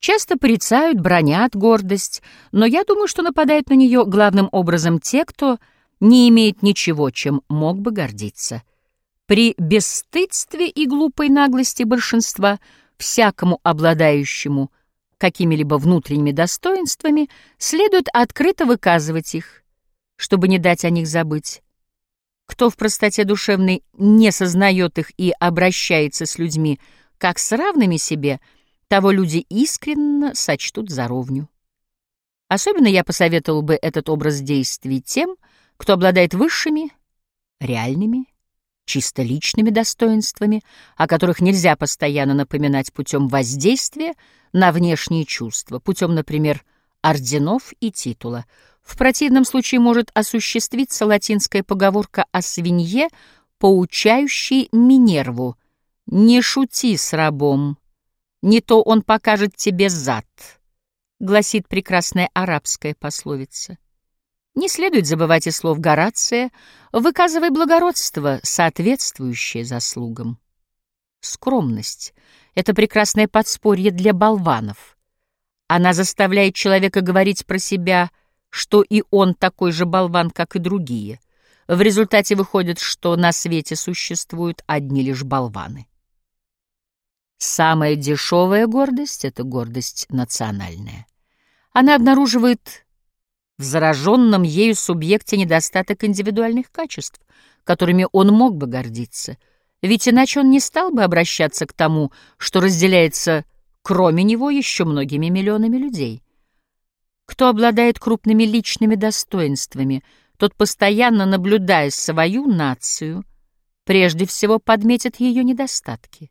Часто порицают, бронят гордость, но я думаю, что нападают на нее главным образом те, кто не имеет ничего, чем мог бы гордиться. При бесстыдстве и глупой наглости большинства всякому обладающему какими-либо внутренними достоинствами следует открыто выказывать их, чтобы не дать о них забыть. Кто в простоте душевной не сознает их и обращается с людьми как с равными себе — того люди искренне сочтут за ровню. Особенно я посоветовал бы этот образ действий тем, кто обладает высшими, реальными, чисто личными достоинствами, о которых нельзя постоянно напоминать путем воздействия на внешние чувства, путем, например, орденов и титула. В противном случае может осуществиться латинская поговорка о свинье, поучающей Минерву «Не шути с рабом, не то он покажет тебе зад, гласит прекрасная арабская пословица. Не следует забывать и слов Горация, выказывай благородство, соответствующее заслугам. Скромность — это прекрасное подспорье для болванов. Она заставляет человека говорить про себя, что и он такой же болван, как и другие. В результате выходит, что на свете существуют одни лишь болваны. Самая дешевая гордость — это гордость национальная. Она обнаруживает в зараженном ею субъекте недостаток индивидуальных качеств, которыми он мог бы гордиться, ведь иначе он не стал бы обращаться к тому, что разделяется кроме него еще многими миллионами людей. Кто обладает крупными личными достоинствами, тот, постоянно наблюдая свою нацию, прежде всего подметит ее недостатки.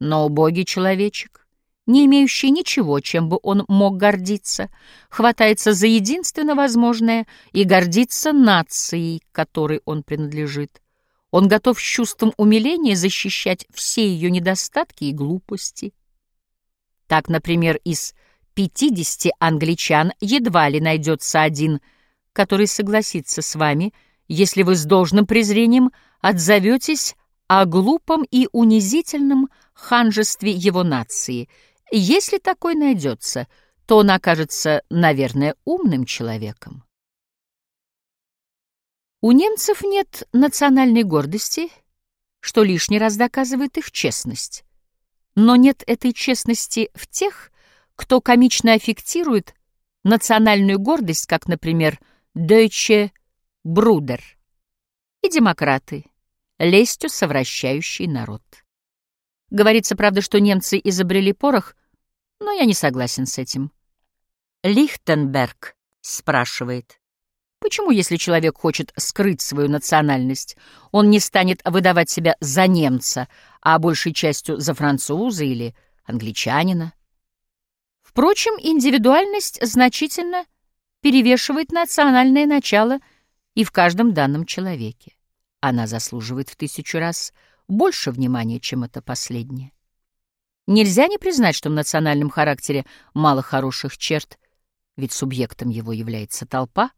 Но убогий человечек, не имеющий ничего, чем бы он мог гордиться, хватается за единственно возможное и гордится нацией, которой он принадлежит. Он готов с чувством умиления защищать все ее недостатки и глупости. Так, например, из 50 англичан едва ли найдется один, который согласится с вами, если вы с должным презрением отзоветесь о глупом и унизительном ханжестве его нации. Если такой найдется, то он окажется, наверное, умным человеком. У немцев нет национальной гордости, что лишний раз доказывает их честность. Но нет этой честности в тех, кто комично аффектирует национальную гордость, как, например, Deutsche Bruder и демократы, лестью совращающий народ. Говорится, правда, что немцы изобрели порох, но я не согласен с этим. Лихтенберг спрашивает, почему, если человек хочет скрыть свою национальность, он не станет выдавать себя за немца, а большей частью за француза или англичанина? Впрочем, индивидуальность значительно перевешивает национальное начало и в каждом данном человеке. Она заслуживает в тысячу раз больше внимания, чем это последнее. Нельзя не признать, что в национальном характере мало хороших черт, ведь субъектом его является толпа.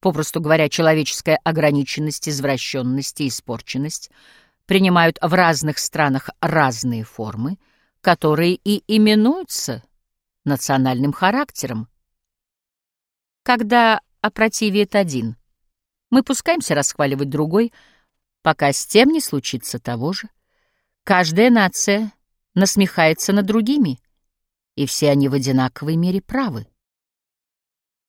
Попросту говоря, человеческая ограниченность, извращенность и испорченность принимают в разных странах разные формы, которые и именуются национальным характером. Когда опротивеет один — мы пускаемся расхваливать другой, пока с тем не случится того же. Каждая нация насмехается над другими, и все они в одинаковой мере правы.